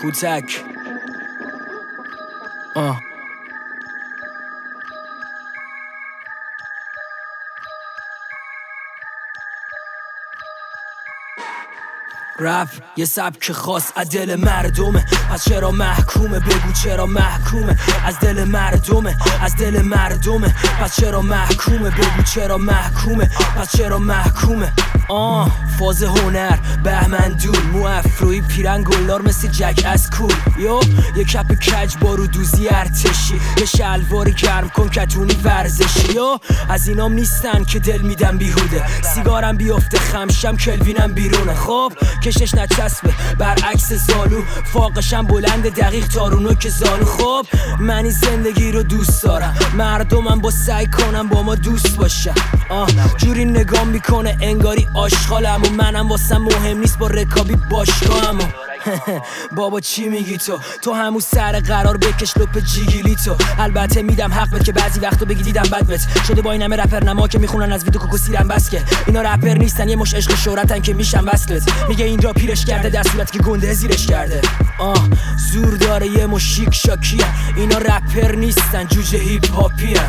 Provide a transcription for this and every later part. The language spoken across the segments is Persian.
کوتک آه رپ یه سبک خاص از دل مردمه. پس چرا محکومه؟ بگو چرا محکومه؟ از دل مردمه از دل مردمه. پس چرا محکومه؟ بگو چرا محکومه؟ پس چرا محکومه؟ آه. فاز هنر بهمن دور مو افروی پیرن گلار مثل جک از کول یو یه کپ کج بارو دوزی ارتشی. یه شلواری گرم کن کتونی ورزشی. یو از اینام نیستن که دل میدم بیهوده. سیگارم بیفته خمشم کلوینم بیرونه. خب کشش نچسبه. برعکس زالو فاقشم بلند دقیق تارونو که زالو خب منی زندگی رو دوست دارم. مردمم با سعی کنم با ما دوست باشم آه جوری نگاه می‌کنه انگاری آشغالم منم واسم مهم نیست با رکابی باشگاهم بابا چی میگی تو؟ تو همون سر قرار بکش لپ جیگیلی تو. البته میدم حق که بعضی وقتا بگی دیدم بد بت شده با این همه رپر نما که می‌خونن از ویدیو کوکو سیرم بس که. اینا رپر نیستن یه مش عشق شهرتن که میشن وصلت. میگه این را پیرش کرده در که گنده زیرش کرده. آه زور داره یه مش شیک شاکیه. اینا رپر نیستن جوجه هیپ هاپیه.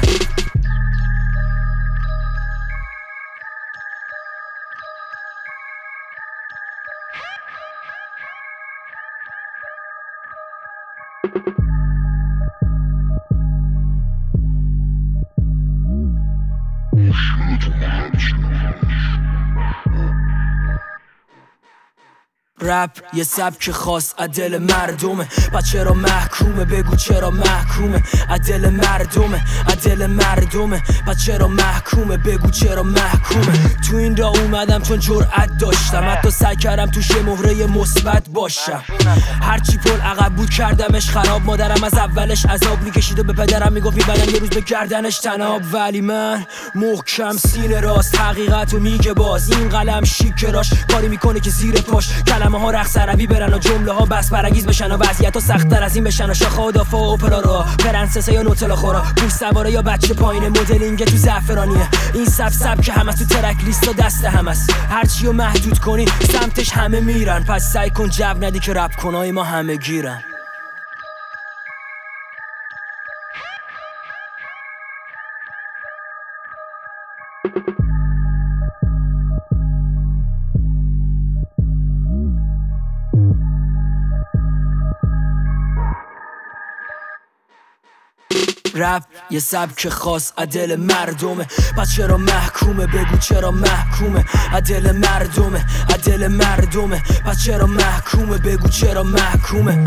It's not my option. رپ یه سبک خاص از دل مردمه. پس چرا محکومه؟ بگو چرا محکومه؟ از دل مردمه از دل مردمه. پس چرا محکومه؟ بگو چرا محکومه؟ تو این را اومدم چون جرأت داشتم. حتی سعی کردم توش یه مهره مثبت باشم. هرچی پل عقب بود کردمش خراب. مادرم از اولش عذاب می‌کشید و به پدرم می‌گفت می‌برم یه روز به گردنش تناب. ولی من محکم سینه راست حقیقت و میگه باز. این قلم شیکراش کاری می‌کنه که زیر پاش. کلمه ها رقص عربی برن و جمله ها بس برانگیز بشن و وضعیت ها سختتر از این بشن و شاخه و دافا و اپرا را پرنسس یا نوتلا خورا. پوش سواره یا بچه پایین مدلینگ تو زعفرانیه این سب سب که همه تو ترک لیست و دست هم است هرچی رو محدود کنی سمتش همه میرن. پس سعی کن جو ندی که رپ کنای ما همه گیرن. رپ یه سبک خاص از دل مردمه. پس چرا محکومه؟ بگو چرا محکومه؟ از دل مردمه از دل مردمه. پس چرا محکومه؟ بگو چرا محکومه؟